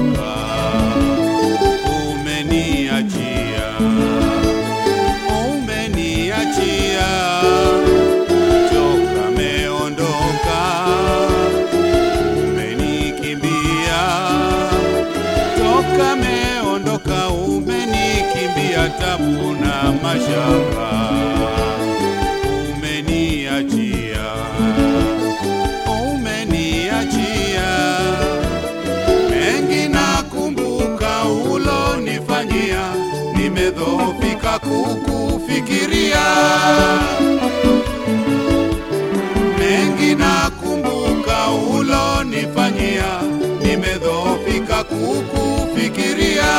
baba, umeniachia, umeniachia, toka meondoka, umenikimbia, toka meondoka, umenikimbia tabu na mashaka kukufikiria mengi na kumbuka ulonifanyia nimedhofika kukufikiria.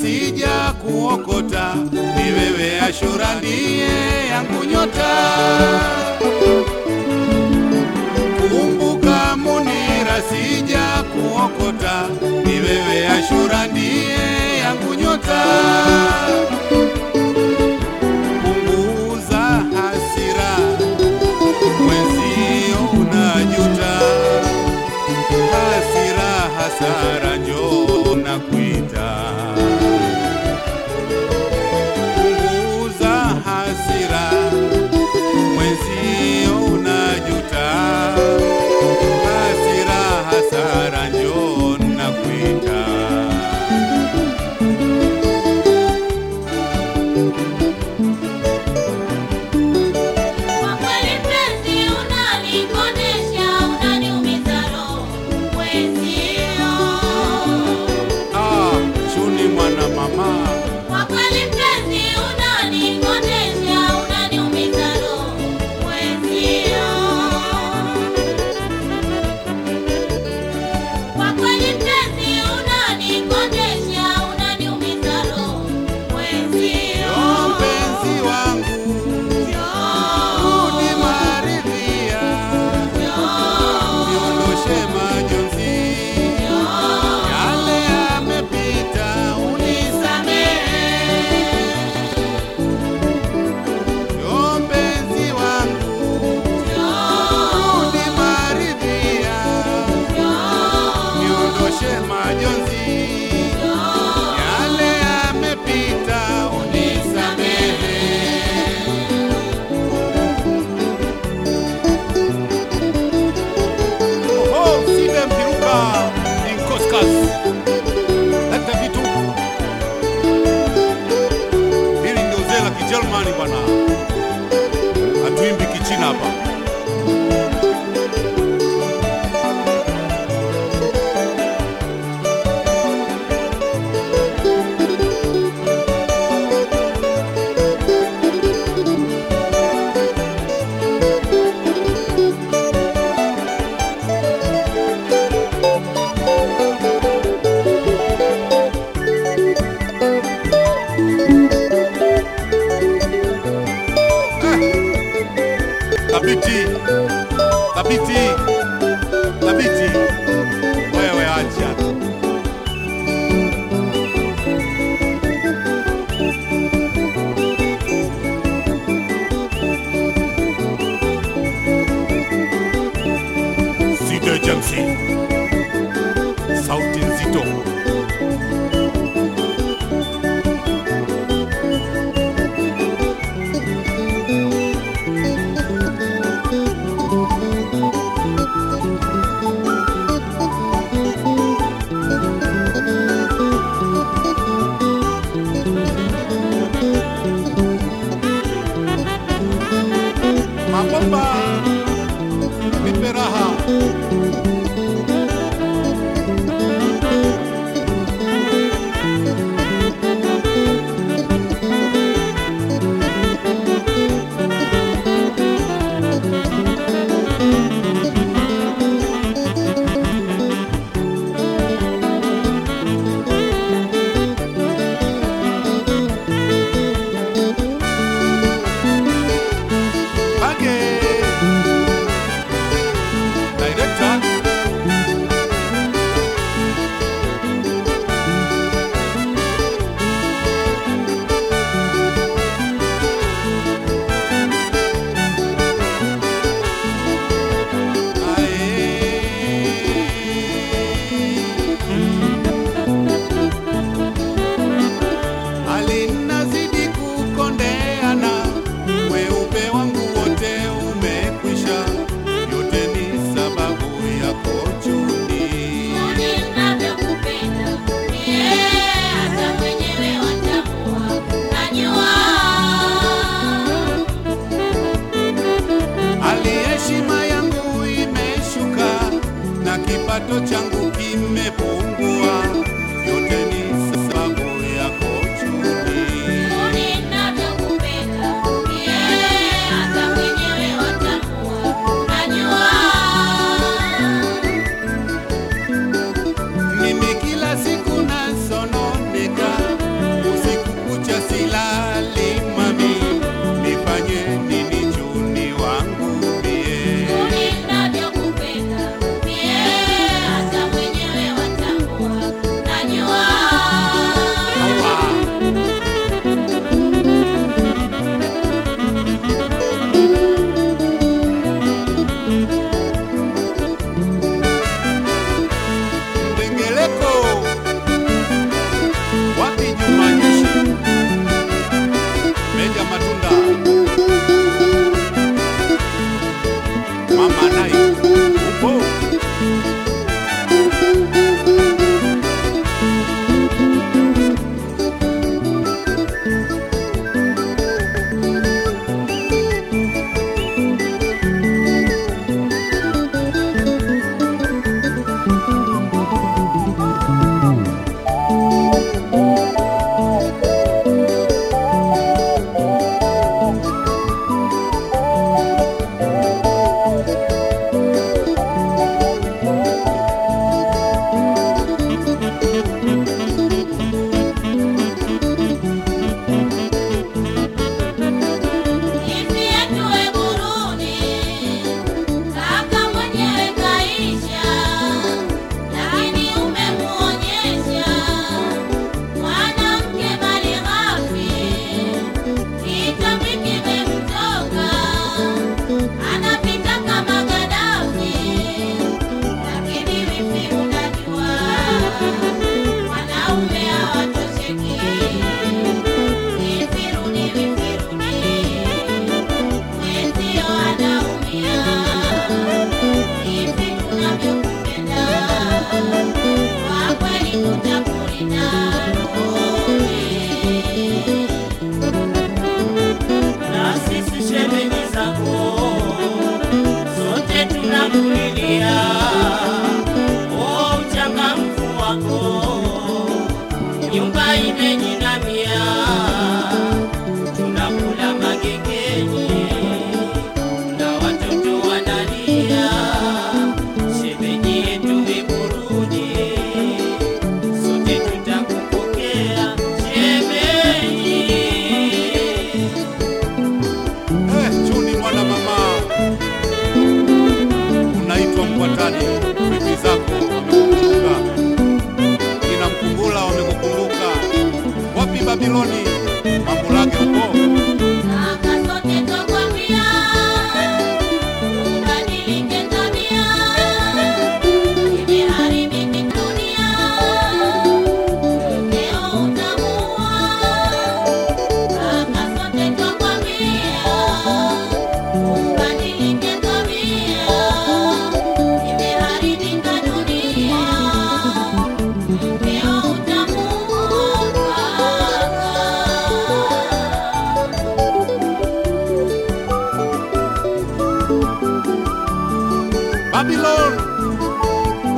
sija kuokota, ni wewe Ashura ndiye yangu nyota. Kumbuka Munira, sija kuokota, ni wewe Ashura ndiye yangu nyota. Punguza hasira Bye. kipato changu kimepo. Mamanai.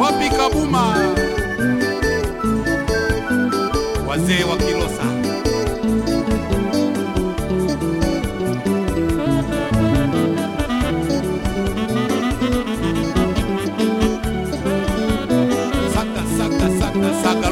wapi Kabuma, wazee wa Kilosa. Saka saka saka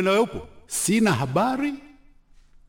upendeleo upo, sina habari